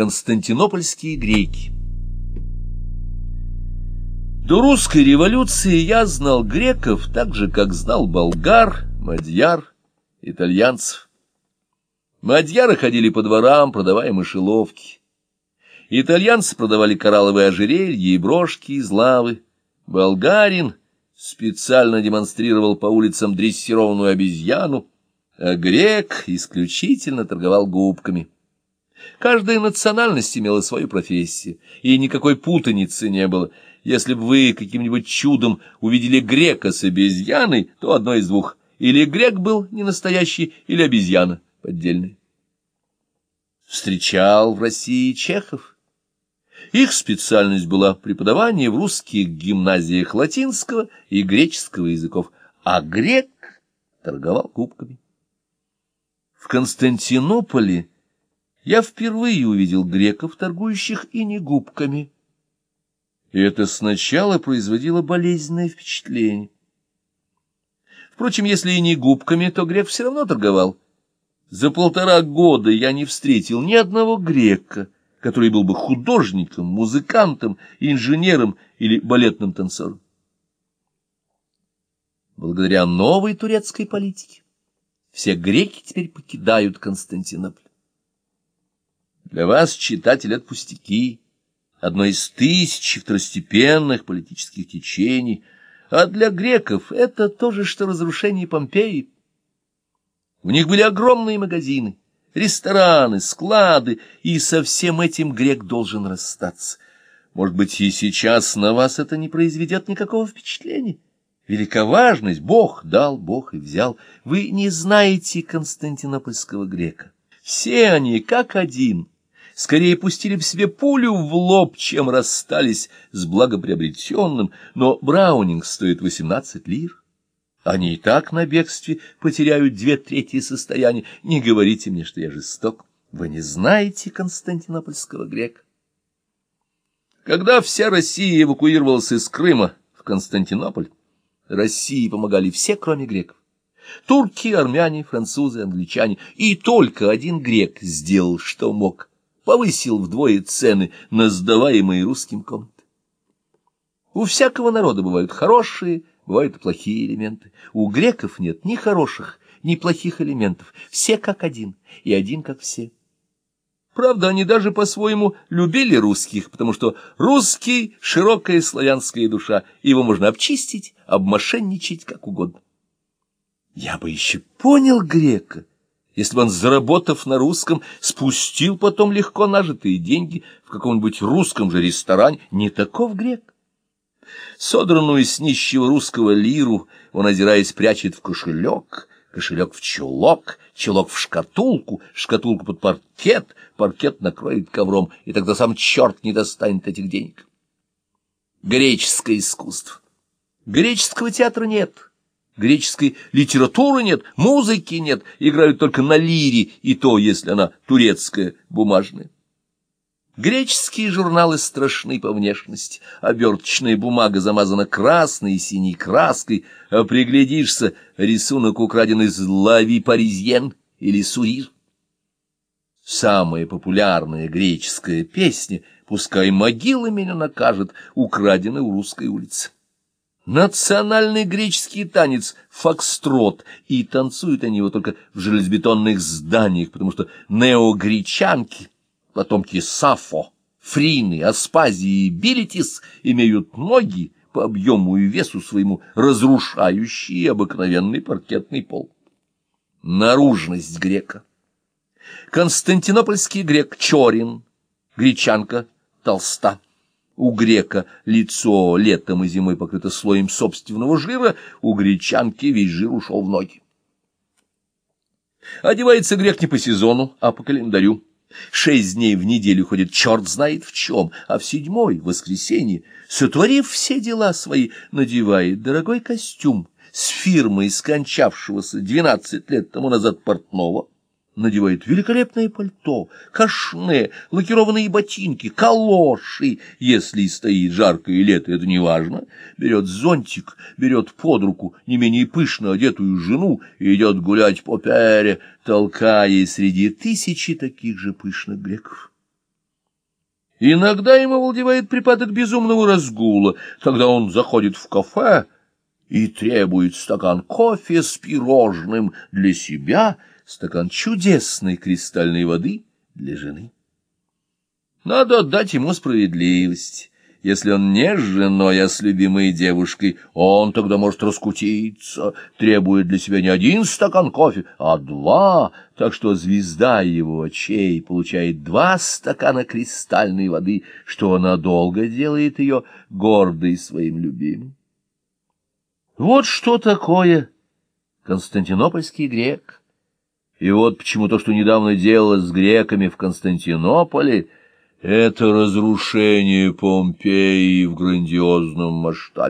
Константинопольские греки. До русской революции я знал греков так же, как знал болгар, мадьяр, итальянцев. Мадьяры ходили по дворам, продавая мышеловки. Итальянцы продавали коралловые ожерелья и брошки из лавы. Болгарин специально демонстрировал по улицам дрессированную обезьяну, а грек исключительно торговал губками. Каждая национальность имела свою профессию, и никакой путаницы не было. Если бы вы каким-нибудь чудом увидели грека с обезьяной, то одно из двух. Или грек был не настоящий, или обезьяна поддельная. Встречал в России чехов. Их специальность была преподавание в русских гимназиях латинского и греческого языков, а грек торговал кубками. В Константинополе я впервые увидел греков, торгующих и не губками. И это сначала производило болезненное впечатление. Впрочем, если и не губками, то грек все равно торговал. За полтора года я не встретил ни одного грека, который был бы художником, музыкантом, инженером или балетным танцором. Благодаря новой турецкой политике все греки теперь покидают Константинополь. Для вас, читатель, это пустяки, одно из тысяч второстепенных политических течений, а для греков это то же, что разрушение Помпеи. В них были огромные магазины, рестораны, склады, и со всем этим грек должен расстаться. Может быть, и сейчас на вас это не произведет никакого впечатления. Велика важность, Бог дал, Бог и взял. Вы не знаете константинопольского грека. Все они, как один, скорее пустили в себе пулю в лоб, чем расстались с благоприобретенным, но Браунинг стоит восемнадцать лир. Они и так на бегстве потеряют две трети состояния. Не говорите мне, что я жесток. Вы не знаете константинопольского грека. Когда вся Россия эвакуировалась из Крыма в Константинополь, России помогали все, кроме греков. Турки, армяне, французы, англичане. И только один грек сделал, что мог повысил вдвое цены на сдаваемые русским комнаты. У всякого народа бывают хорошие, бывают плохие элементы. У греков нет ни хороших, ни плохих элементов. Все как один, и один как все. Правда, они даже по-своему любили русских, потому что русский — широкая славянская душа, его можно обчистить, обмошенничать как угодно. Я бы еще понял грека, если бы он, заработав на русском, спустил потом легко нажитые деньги в каком-нибудь русском же ресторане, не таков грек. Содранную с нищего русского лиру он, озираясь, прячет в кошелек, кошелек в чулок, чулок в шкатулку, шкатулку под паркет, паркет накроет ковром, и тогда сам черт не достанет этих денег. Греческое искусство. Греческого театра нет греческой литературы нет, музыки нет, играют только на лире, и то, если она турецкая, бумажная. Греческие журналы страшны по внешности. Оберточная бумага замазана красной и синей краской, а приглядишься, рисунок украден из «Лави Паризьен» или «Сурир». Самая популярная греческая песня «Пускай могила меня накажет» украдена у русской улицы. Национальный греческий танец — фокстрот, и танцуют они его только в железобетонных зданиях, потому что неогречанки, потомки Сафо, Фрины, Аспазии и Билетис имеют ноги по объему и весу своему, разрушающие обыкновенный паркетный пол. Наружность грека. Константинопольский грек Чорин, гречанка Толста. У грека лицо летом и зимой покрыто слоем собственного жира, у гречанки весь жир ушел в ноги. Одевается грек не по сезону, а по календарю. Шесть дней в неделю ходит черт знает в чем, а в седьмой, в воскресенье, сотворив все дела свои, надевает дорогой костюм с фирмой скончавшегося двенадцать лет тому назад портного, надевает великолепное пальто, кашне, лакированные ботинки, калоши, если стоит жаркое лето, это не важно, берет зонтик, берет под руку не менее пышно одетую жену и идет гулять по пере, толкая среди тысячи таких же пышных греков. Иногда ему овладевает припадок безумного разгула, тогда он заходит в кафе и требует стакан кофе с пирожным для себя, стакан чудесной кристальной воды для жены. Надо отдать ему справедливость. Если он не с женой, а с любимой девушкой, он тогда может раскутиться, требует для себя не один стакан кофе, а два, так что звезда его очей получает два стакана кристальной воды, что надолго делает ее гордой своим любимым. Вот что такое константинопольский грек. И вот почему то, что недавно делалось с греками в Константинополе — это разрушение Помпеи в грандиозном масштабе.